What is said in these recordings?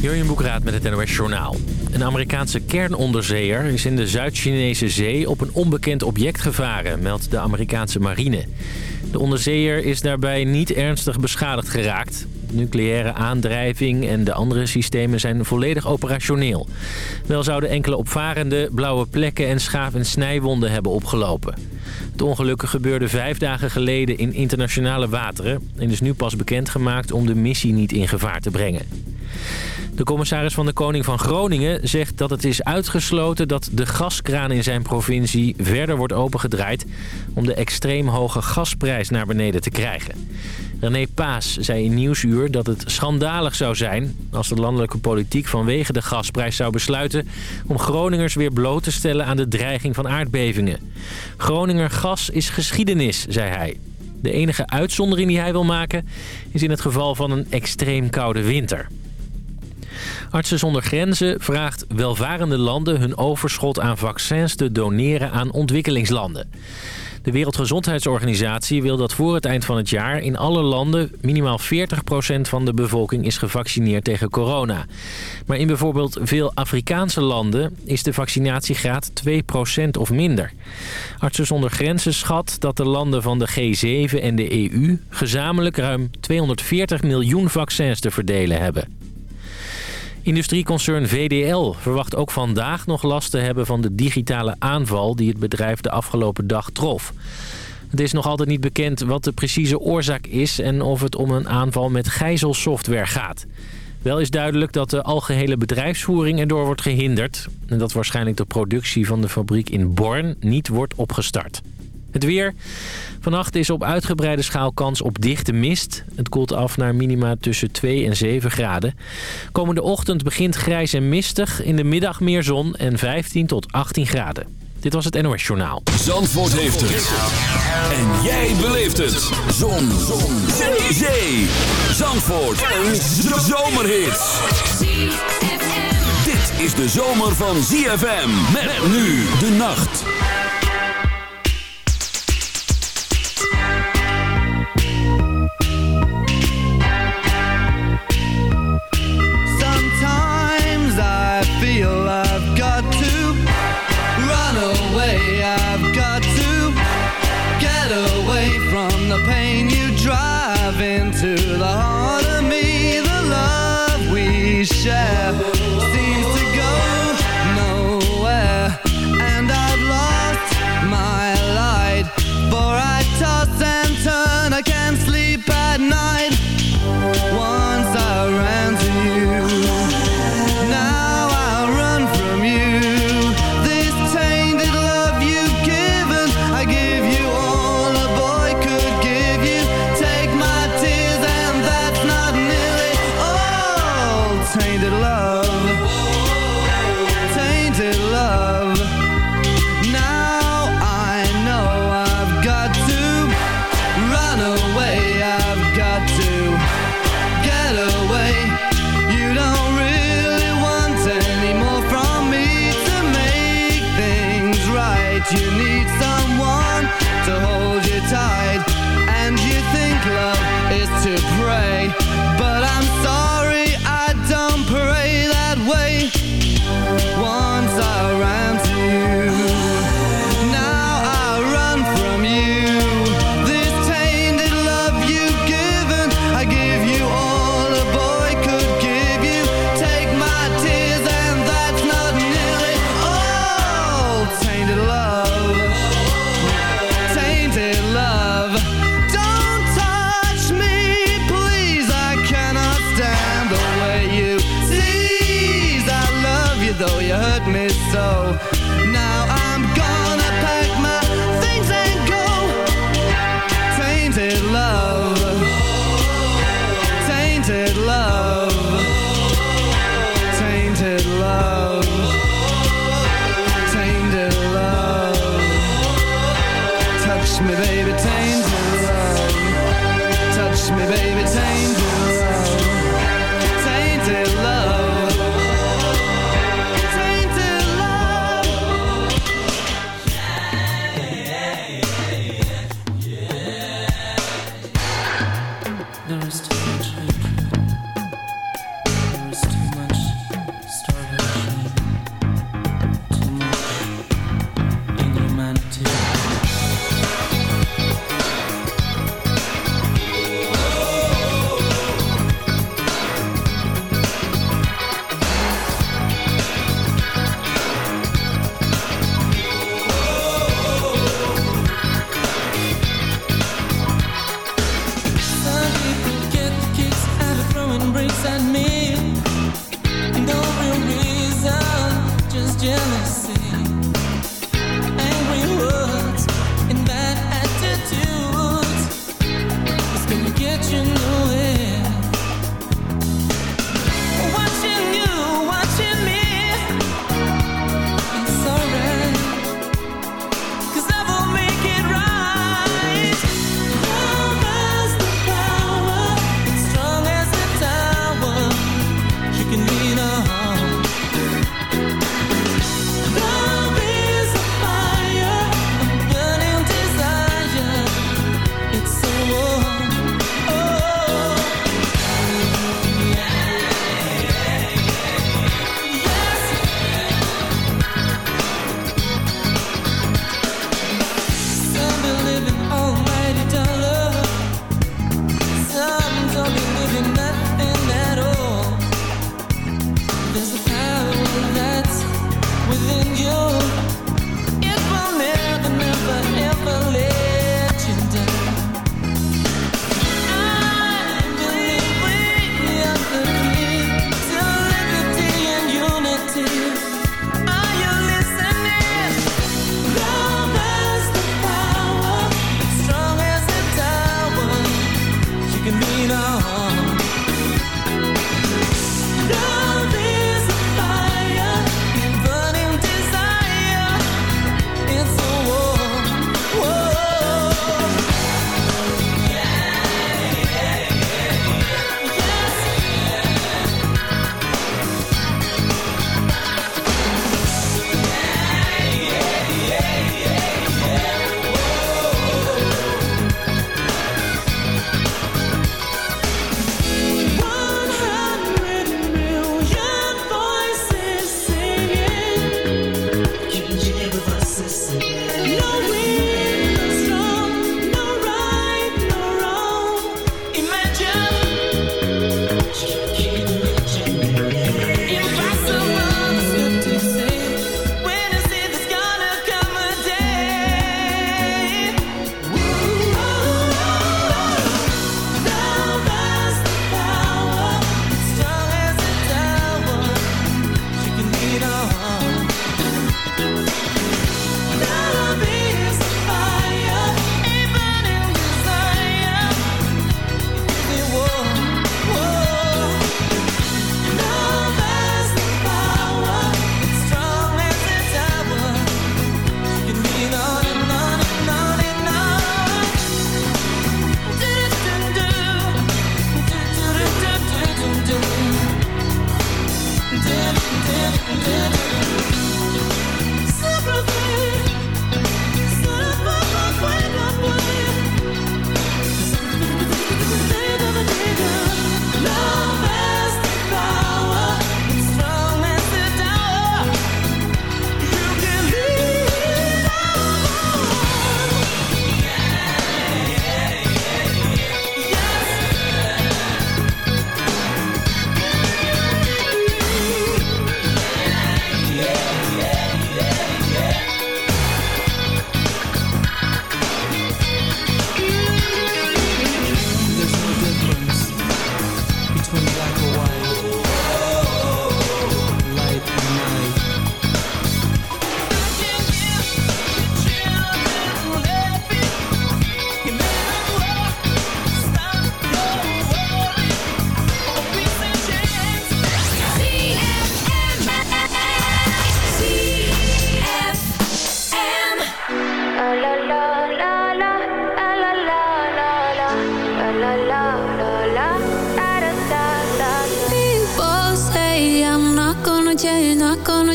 Jurjen Boekraat met het NOS Journaal. Een Amerikaanse kernonderzeeër is in de Zuid-Chinese zee op een onbekend object gevaren, meldt de Amerikaanse marine. De onderzeeër is daarbij niet ernstig beschadigd geraakt. Nucleaire aandrijving en de andere systemen zijn volledig operationeel. Wel zouden enkele opvarenden blauwe plekken en schaaf- en snijwonden hebben opgelopen. Het ongeluk gebeurde vijf dagen geleden in internationale wateren... en is nu pas bekendgemaakt om de missie niet in gevaar te brengen. De commissaris van de Koning van Groningen zegt dat het is uitgesloten dat de gaskraan in zijn provincie verder wordt opengedraaid om de extreem hoge gasprijs naar beneden te krijgen. René Paas zei in Nieuwsuur dat het schandalig zou zijn als de landelijke politiek vanwege de gasprijs zou besluiten om Groningers weer bloot te stellen aan de dreiging van aardbevingen. Groninger gas is geschiedenis, zei hij. De enige uitzondering die hij wil maken is in het geval van een extreem koude winter. Artsen zonder Grenzen vraagt welvarende landen hun overschot aan vaccins te doneren aan ontwikkelingslanden. De Wereldgezondheidsorganisatie wil dat voor het eind van het jaar in alle landen minimaal 40% van de bevolking is gevaccineerd tegen corona. Maar in bijvoorbeeld veel Afrikaanse landen is de vaccinatiegraad 2% of minder. Artsen zonder Grenzen schat dat de landen van de G7 en de EU gezamenlijk ruim 240 miljoen vaccins te verdelen hebben. Industrieconcern VDL verwacht ook vandaag nog last te hebben van de digitale aanval die het bedrijf de afgelopen dag trof. Het is nog altijd niet bekend wat de precieze oorzaak is en of het om een aanval met gijzelsoftware gaat. Wel is duidelijk dat de algehele bedrijfsvoering erdoor wordt gehinderd... en dat waarschijnlijk de productie van de fabriek in Born niet wordt opgestart. Het weer. Vannacht is op uitgebreide schaal kans op dichte mist. Het koelt af naar minima tussen 2 en 7 graden. Komende ochtend begint grijs en mistig. In de middag meer zon en 15 tot 18 graden. Dit was het NOS Journaal. Zandvoort heeft het. En jij beleeft het. Zon. zon. Zee. Zee. Zandvoort. Een zomerhit. Dit is de zomer van ZFM. Met nu de nacht.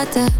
заката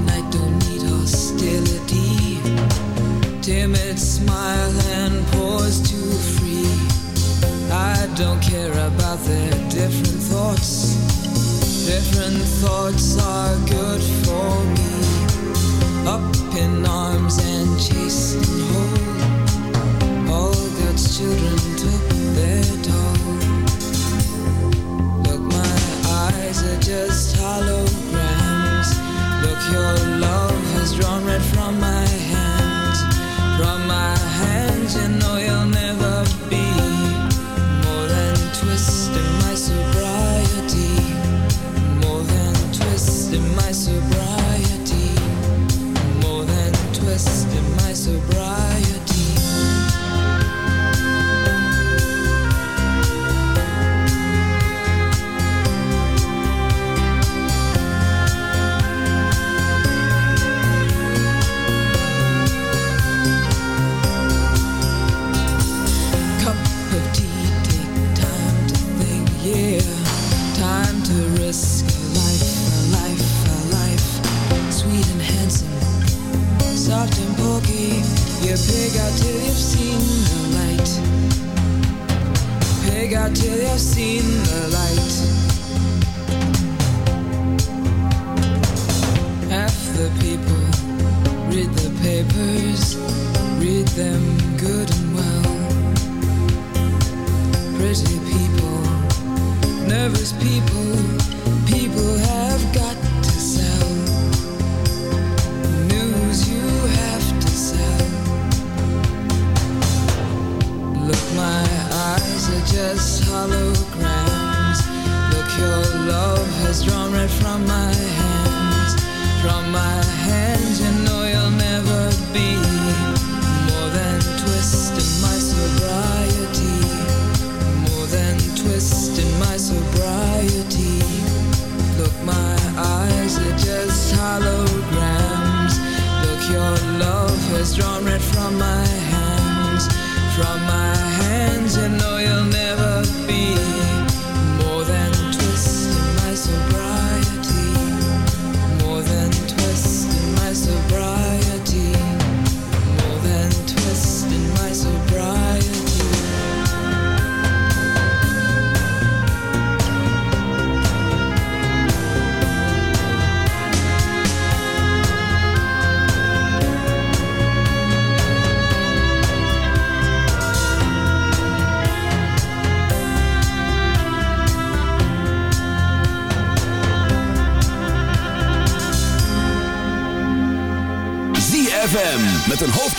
timid smile and pause to free. I don't care about their different thoughts. Different thoughts are good for me. Up in arms and chasing home. All God's children took their time.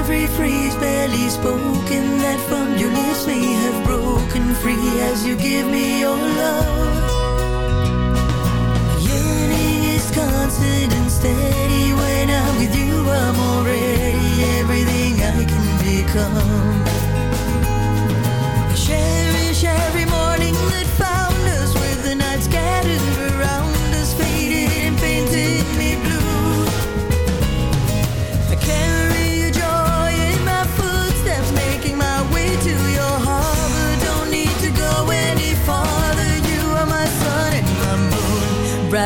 every phrase barely spoken that from your lips may have broken free as you give me your love. Yearning is constant and steady. When I'm with you, I'm already everything I can become. Cherish every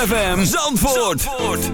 ZFM Zandvoort.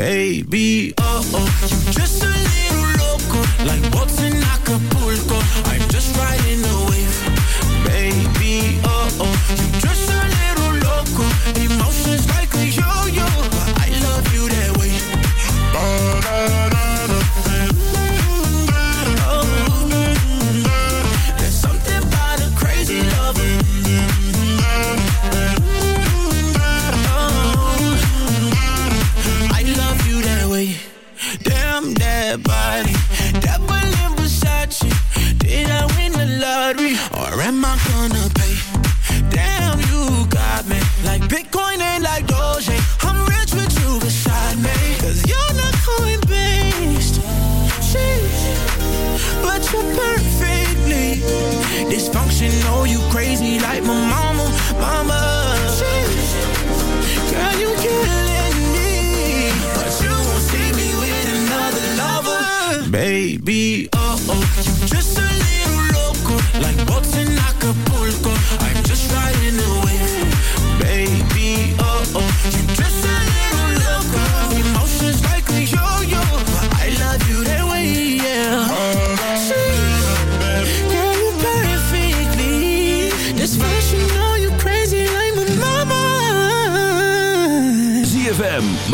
baby. Oh, oh, you're just a little loco, like what's in Acapulco.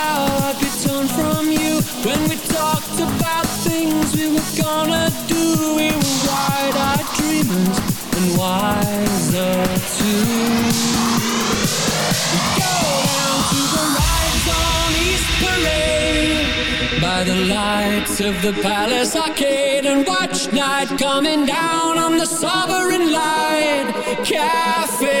how I could turn from you. When we talked about things we were gonna do We were wide-eyed dreamers and wiser too. We go down to the rides on East Parade. By the lights of the Palace Arcade And watch night coming down on the Sovereign Light Cafe.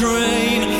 train.